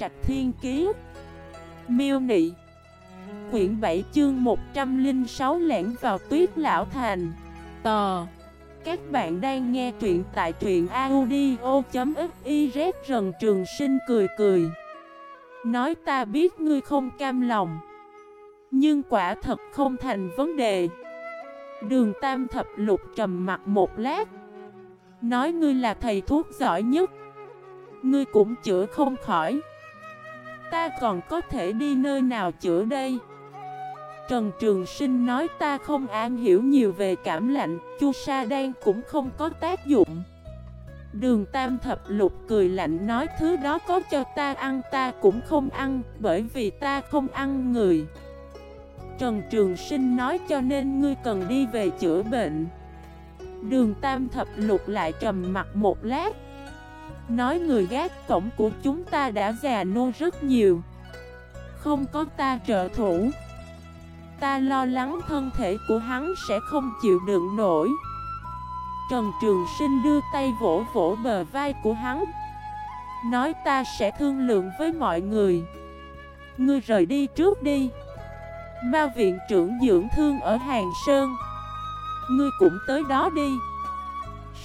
Trạch Thiên Kiế Miêu Nị. Quyển 7 chương 106 lẻn vào tuyết lão thành. Tò. Các bạn đang nghe truyện tại truyện audio.xyz Rần Trường Sinh cười cười. Nói ta biết ngươi không cam lòng, Nhưng quả thật không thành vấn đề. Đường Tam Thập Lục trầm mặt một lát, Nói ngươi là thầy thuốc giỏi nhất, Ngươi cũng chữa không khỏi. Ta còn có thể đi nơi nào chữa đây? Trần Trường Sinh nói ta không an hiểu nhiều về cảm lạnh, Chu Sa Đan cũng không có tác dụng. Đường Tam Thập Lục cười lạnh nói thứ đó có cho ta ăn, ta cũng không ăn, Bởi vì ta không ăn người. Trần Trường Sinh nói cho nên ngươi cần đi về chữa bệnh. Đường Tam Thập Lục lại trầm mặt một lát. Nói người gác cổng của chúng ta đã già nô rất nhiều. Không có ta trợ thủ. Ta lo lắng thân thể của hắn sẽ không chịu đựng nổi. Trần Trường Sinh đưa tay vỗ vỗ bờ vai của hắn. Nói ta sẽ thương lượng với mọi người. Ngươi rời đi trước đi. Ma viện trưởng dưỡng thương ở Hàng Sơn. Ngươi cũng tới đó đi.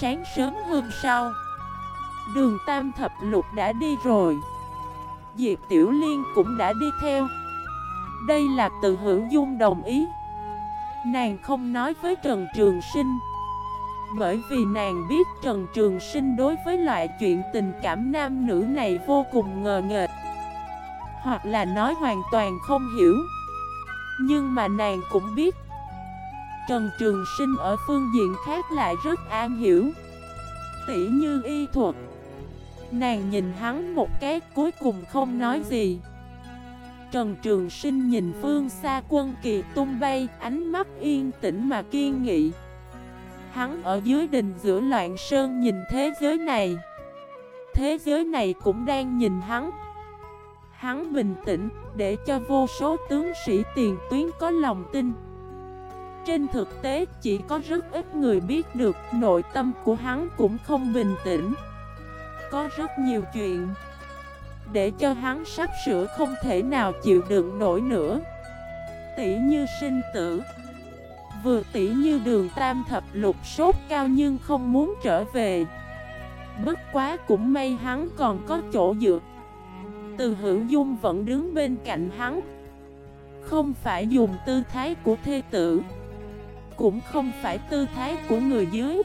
Sáng sớm hôm sau Đường Tam Thập Lục đã đi rồi. Diệp Tiểu Liên cũng đã đi theo. Đây là từ hữu dung đồng ý. Nàng không nói với Trần Trường Sinh. Bởi vì nàng biết Trần Trường Sinh đối với loại chuyện tình cảm nam nữ này vô cùng ngờ nghệch, Hoặc là nói hoàn toàn không hiểu. Nhưng mà nàng cũng biết, Trần Trường Sinh ở phương diện khác lại rất an hiểu. Tỉ như y thuật Nàng nhìn hắn một cái, cuối cùng không nói gì. Trần Trường Sinh nhìn phương xa quân kỳ tung bay, Ánh mắt yên tĩnh mà kiên nghị. Hắn ở dưới đình giữa loạn sơn nhìn thế giới này. Thế giới này cũng đang nhìn hắn. Hắn bình tĩnh, để cho vô số tướng sĩ tiền tuyến có lòng tin. Trên thực tế, chỉ có rất ít người biết được, nội tâm của hắn cũng không bình tĩnh có rất nhiều chuyện. Để cho hắn sắp sửa không thể nào chịu đựng nổi nữa. Tỷ như sinh tử. Vừa tỷ như đường tam thập lục sốt cao nhưng không muốn trở về. Bất quá cũng may hắn còn có chỗ dựa. Từ hữu dung vẫn đứng bên cạnh hắn. Không phải dùng tư thái của thê tử. Cũng không phải tư thái của người dưới.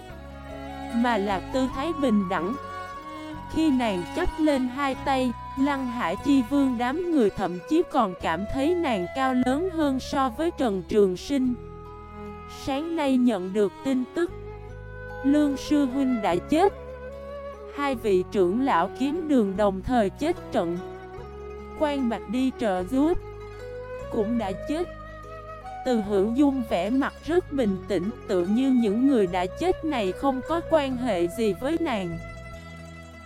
Mà là tư thái bình đẳng khi nàng chấp lên hai tay, Lăng Hải Chi Vương đám người thậm chí còn cảm thấy nàng cao lớn hơn so với Trần Trường Sinh. Sáng nay nhận được tin tức, Lương Sư Huynh đã chết. Hai vị trưởng lão kiếm đường đồng thời chết trận. Quan Bạch đi trợ giúp, cũng đã chết. Từ hữu dung vẻ mặt rất bình tĩnh Tự như những người đã chết này không có quan hệ gì với nàng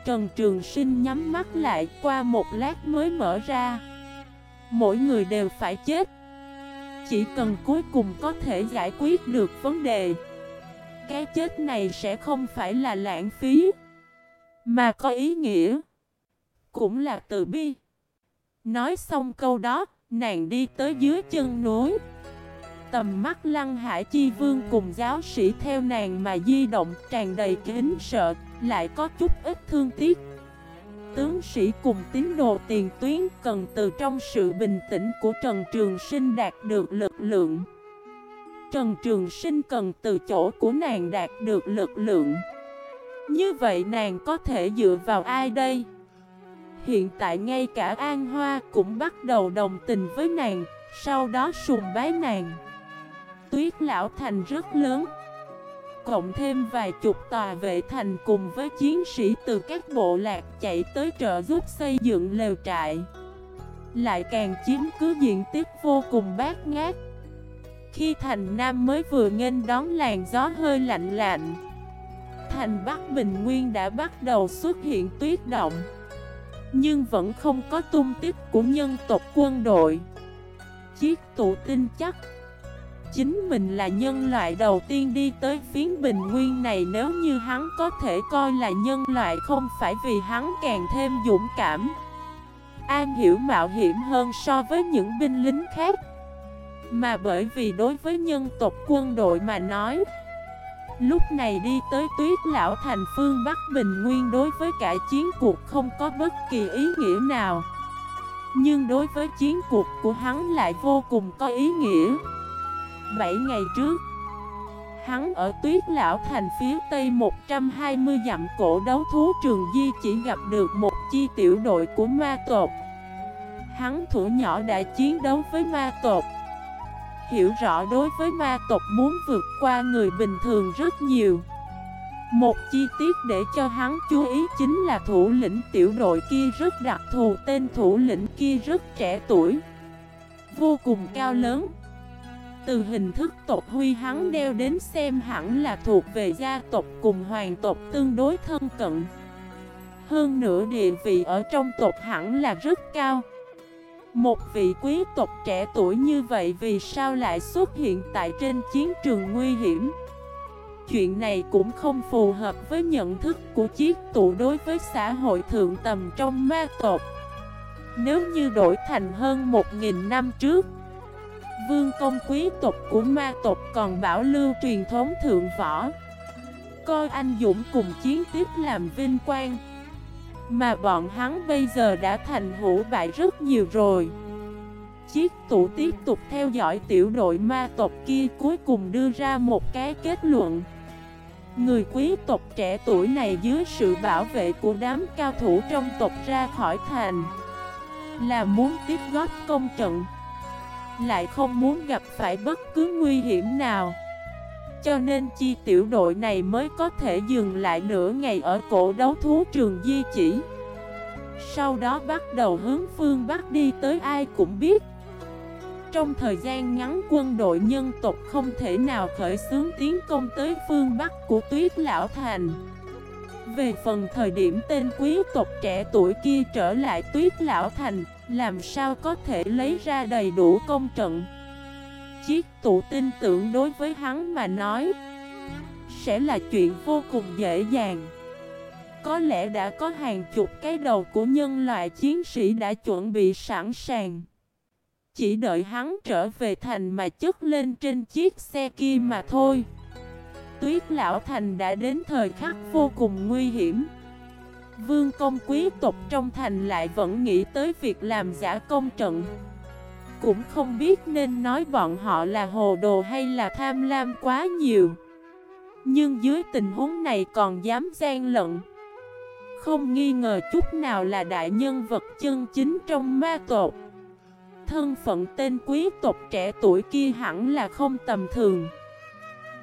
Trần Trường Sinh nhắm mắt lại qua một lát mới mở ra. Mỗi người đều phải chết. Chỉ cần cuối cùng có thể giải quyết được vấn đề, Cái chết này sẽ không phải là lãng phí, Mà có ý nghĩa Cũng là từ bi. Nói xong câu đó, Nàng đi tới dưới chân núi. Tầm mắt lăng hải chi vương cùng giáo sĩ theo nàng mà di động tràn đầy kính sợ, lại có chút ít thương tiếc. Tướng sĩ cùng tín đồ tiền tuyến cần từ trong sự bình tĩnh của Trần Trường Sinh đạt được lực lượng. Trần Trường Sinh cần từ chỗ của nàng đạt được lực lượng. Như vậy nàng có thể dựa vào ai đây? Hiện tại ngay cả An Hoa cũng bắt đầu đồng tình với nàng, Sau đó sùng bái nàng. Tuyết Lão Thành rất lớn. Cộng thêm vài chục tòa vệ thành cùng với chiến sĩ từ các bộ lạc chạy tới trợ giúp xây dựng lều trại. Lại càng chiếm cứ diện tích vô cùng bát ngát. Khi thành Nam mới vừa nghênh đón làn gió hơi lạnh lạnh, Thành Bắc Bình Nguyên đã bắt đầu xuất hiện tuyết động. Nhưng vẫn không có tung tích của nhân tộc quân đội. Chiếc tụ tin chắc chính mình là nhân loại đầu tiên đi tới phiến bình nguyên này. Nếu như hắn có thể coi là nhân loại không phải vì hắn càng thêm dũng cảm An hiểu mạo hiểm hơn so với những binh lính khác. Mà bởi vì đối với nhân tộc quân đội mà nói, Lúc này đi tới tuyết lão thành phương Bắc Bình Nguyên đối với cả chiến cuộc không có bất kỳ ý nghĩa nào. Nhưng đối với chiến cuộc của hắn lại vô cùng có ý nghĩa. 7 ngày trước, Hắn ở tuyết lão thành phía tây 120 dặm cổ đấu thú trường di chỉ gặp được một chi tiểu đội của ma tộc. Hắn thủ nhỏ đã chiến đấu với ma tộc, Hiểu rõ đối với ma tộc muốn vượt qua người bình thường rất nhiều. Một chi tiết để cho hắn chú ý chính là thủ lĩnh tiểu đội kia rất đặc thù, Tên thủ lĩnh kia rất trẻ tuổi, Vô cùng cao lớn từ hình thức tộc huy hắn đeo đến xem hẳn là thuộc về gia tộc cùng hoàng tộc tương đối thân cận. Hơn nữa địa vị ở trong tộc hẳn là rất cao. Một vị quý tộc trẻ tuổi như vậy vì sao lại xuất hiện tại trên chiến trường nguy hiểm? Chuyện này cũng không phù hợp với nhận thức của chiếc tụ đối với xã hội thượng tầm trong ma tộc. Nếu như đổi thành hơn 1.000 năm trước Vương công quý tộc của ma tộc còn bảo lưu truyền thống thượng võ. Coi anh Dũng cùng chiến tiếp làm vinh quang. Mà bọn hắn bây giờ đã thành hữu bại rất nhiều rồi. Chiếc tủ tiếp tục theo dõi tiểu đội ma tộc kia cuối cùng đưa ra một cái kết luận. Người quý tộc trẻ tuổi này dưới sự bảo vệ của đám cao thủ trong tộc ra khỏi thành, Là muốn tiếp góp công trận lại không muốn gặp phải bất cứ nguy hiểm nào. Cho nên chi tiểu đội này mới có thể dừng lại nửa ngày ở cổ đấu thú trường di chỉ. Sau đó bắt đầu hướng phương Bắc đi tới ai cũng biết. Trong thời gian ngắn, quân đội nhân tộc không thể nào khởi xướng tiến công tới phương Bắc của tuyết lão thành. Về phần thời điểm tên quý tộc trẻ tuổi kia trở lại tuyết lão thành làm sao có thể lấy ra đầy đủ công trận? Chiếc tụ tin tưởng đối với hắn mà nói, Sẽ là chuyện vô cùng dễ dàng. Có lẽ đã có hàng chục cái đầu của nhân loại chiến sĩ đã chuẩn bị sẵn sàng. Chỉ đợi hắn trở về thành mà chất lên trên chiếc xe kia mà thôi. Tuyết Lão Thành đã đến thời khắc vô cùng nguy hiểm. Vương công quý tộc trong thành lại vẫn nghĩ tới việc làm giả công trận. Cũng không biết nên nói bọn họ là hồ đồ hay là tham lam quá nhiều. Nhưng dưới tình huống này còn dám gian lận. Không nghi ngờ chút nào là đại nhân vật chân chính trong ma tộc. Thân phận tên quý tộc trẻ tuổi kia hẳn là không tầm thường.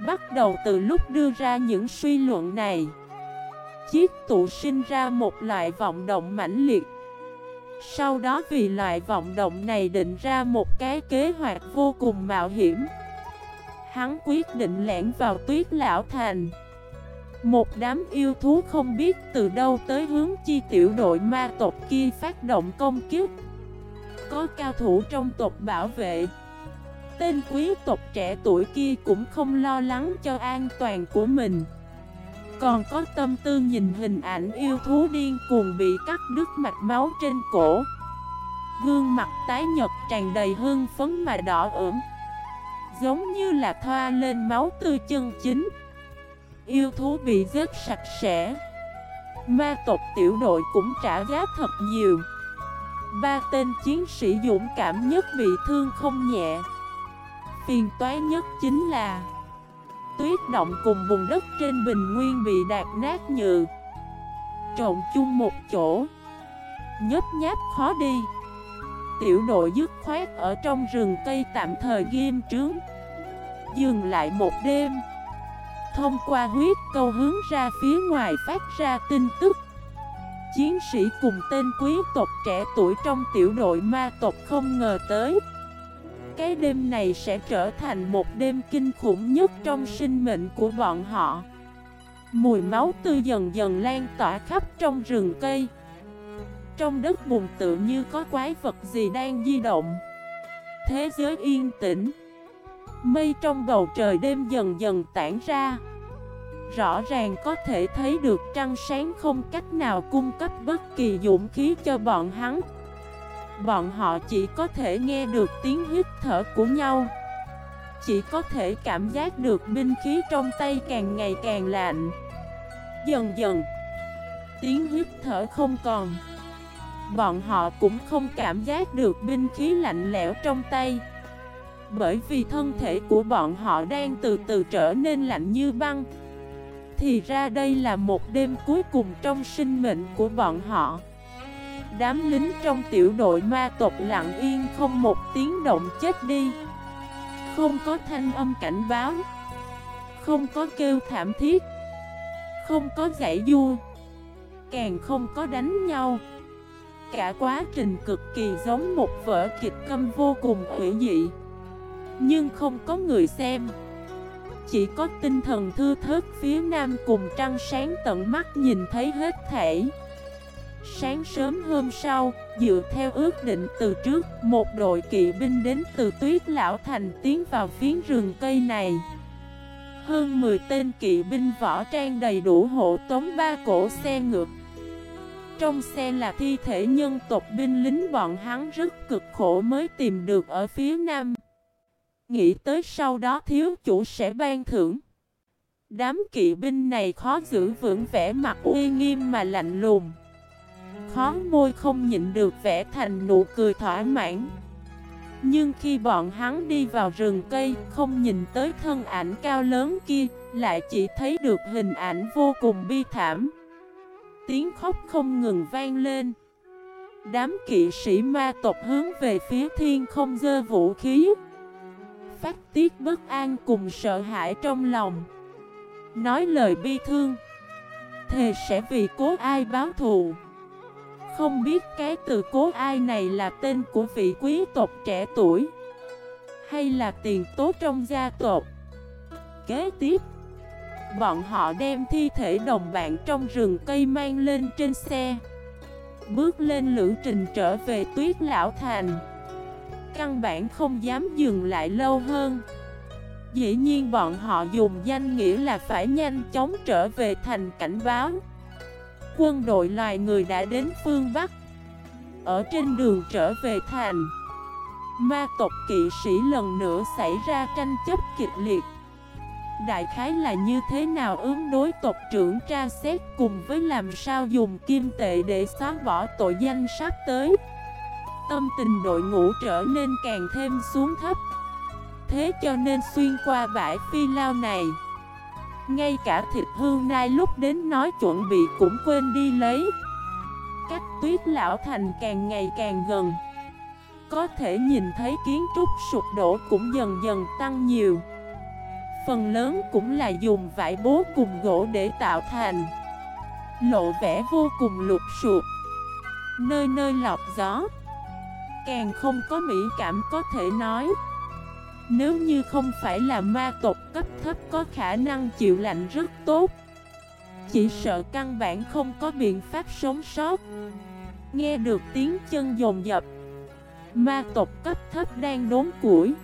Bắt đầu từ lúc đưa ra những suy luận này chiếc tụ sinh ra một loại vọng động mãnh liệt. Sau đó vì loại vọng động này định ra một cái kế hoạch vô cùng mạo hiểm. Hắn quyết định lẻn vào tuyết lão thành. Một đám yêu thú không biết từ đâu tới hướng chi tiểu đội ma tộc kia phát động công kiếp Có cao thủ trong tộc bảo vệ. Tên quý tộc trẻ tuổi kia cũng không lo lắng cho an toàn của mình còn có tâm tư nhìn hình ảnh yêu thú điên cuồng bị cắt đứt mạch máu trên cổ. Gương mặt tái nhật tràn đầy hương phấn mà đỏ ửng, Giống như là thoa lên máu tươi chân chính. Yêu thú bị giết sạch sẽ, Ma tộc tiểu đội cũng trả giá thật nhiều. Ba tên chiến sĩ dũng cảm nhất bị thương không nhẹ. Phiền toái nhất chính là tuyết động cùng vùng đất trên bình nguyên bị đạp nát nhự Trộn chung một chỗ. Nhấp nháp khó đi. Tiểu đội dứt khoát ở trong rừng cây tạm thời ghim trướng. Dừng lại một đêm. Thông qua huyết câu hướng ra phía ngoài phát ra tin tức. Chiến sĩ cùng tên quý tộc trẻ tuổi trong tiểu đội ma tộc không ngờ tới cái đêm này sẽ trở thành một đêm kinh khủng nhất trong sinh mệnh của bọn họ. Mùi máu tươi dần dần lan tỏa khắp trong rừng cây. Trong đất bùn tự như có quái vật gì đang di động. Thế giới yên tĩnh. Mây trong bầu trời đêm dần dần tản ra. Rõ ràng có thể thấy được trăng sáng không cách nào cung cấp bất kỳ dũng khí cho bọn hắn. Bọn họ chỉ có thể nghe được tiếng hít thở của nhau. Chỉ có thể cảm giác được binh khí trong tay càng ngày càng lạnh. Dần dần, Tiếng hít thở không còn. Bọn họ cũng không cảm giác được binh khí lạnh lẽo trong tay. Bởi vì thân thể của bọn họ đang từ từ trở nên lạnh như băng. Thì ra đây là một đêm cuối cùng trong sinh mệnh của bọn họ. Đám lính trong tiểu đội ma tộc lặng yên không một tiếng động chết đi. Không có thanh âm cảnh báo. Không có kêu thảm thiết. Không có giải du. Càng không có đánh nhau. Cả quá trình cực kỳ giống một vở kịch câm vô cùng hữu dị. Nhưng không có người xem. Chỉ có tinh thần thư thớt phía nam cùng trăng sáng tận mắt nhìn thấy hết thể Sáng sớm hôm sau, dựa theo ước định từ trước, một đội kỵ binh đến từ tuyết lão thành tiến vào phiến rừng cây này. Hơn 10 tên kỵ binh võ trang đầy đủ hộ tống ba cổ xe ngược. Trong xe là thi thể nhân tộc binh lính bọn hắn rất cực khổ mới tìm được ở phía nam. Nghĩ tới sau đó thiếu chủ sẽ ban thưởng. Đám kỵ binh này khó giữ vững vẻ mặt uy nghiêm mà lạnh lùng. Khó môi không nhịn được vẽ thành nụ cười thỏa mãn. Nhưng khi bọn hắn đi vào rừng cây, Không nhìn tới thân ảnh cao lớn kia, Lại chỉ thấy được hình ảnh vô cùng bi thảm. Tiếng khóc không ngừng vang lên. Đám kỵ sĩ ma tộc hướng về phía thiên không dơ vũ khí. Phát tiết bất an cùng sợ hãi trong lòng. Nói lời bi thương. Thề sẽ vì cố ai báo thù không biết cái từ cố ai này là tên của vị quý tộc trẻ tuổi, Hay là tiền tố trong gia tộc. Kế tiếp, Bọn họ đem thi thể đồng bạn trong rừng cây mang lên trên xe, Bước lên lữ trình trở về tuyết lão thành. Căn bản không dám dừng lại lâu hơn. Dĩ nhiên bọn họ dùng danh nghĩa là phải nhanh chóng trở về thành cảnh báo. Quân đội loài người đã đến phương Bắc. Ở trên đường trở về thành, Ma tộc kỵ sĩ lần nữa xảy ra tranh chấp kịch liệt. Đại khái là như thế nào ứng đối tộc trưởng tra xét cùng với làm sao dùng kim tệ để xóa bỏ tội danh sắp tới. Tâm tình đội ngũ trở nên càng thêm xuống thấp. Thế cho nên xuyên qua bãi phi lao này ngay cả thịt hương nai lúc đến nói chuẩn bị cũng quên đi lấy. Cách tuyết lão thành càng ngày càng gần. Có thể nhìn thấy kiến trúc sụp đổ cũng dần dần tăng nhiều. Phần lớn cũng là dùng vải bố cùng gỗ để tạo thành. Lộ vẻ vô cùng lục sụp. Nơi nơi lọc gió. Càng không có mỹ cảm có thể nói nếu như không phải là ma tộc, cấp thấp có khả năng chịu lạnh rất tốt. Chỉ sợ căn bản không có biện pháp sống sót. Nghe được tiếng chân dồn dập, Ma tộc cấp thấp đang đốn củi,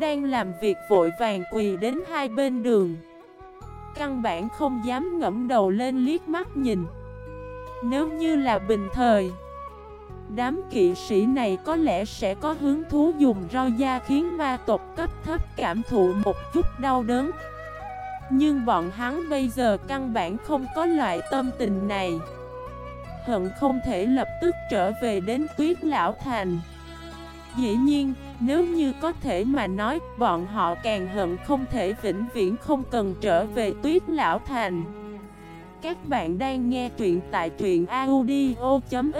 Đang làm việc vội vàng quỳ đến hai bên đường. Căn bản không dám ngẫm đầu lên liếc mắt nhìn. Nếu như là bình thời Đám kỵ sĩ này có lẽ sẽ có hứng thú dùng roi da khiến ma tộc cấp thấp cảm thụ một chút đau đớn. Nhưng bọn hắn bây giờ căn bản không có loại tâm tình này. Hận không thể lập tức trở về đến tuyết lão thành. Dĩ nhiên, nếu như có thể mà nói, bọn họ càng hận không thể vĩnh viễn không cần trở về tuyết lão thành. Các bạn đang nghe truyện tại truyện audio.fif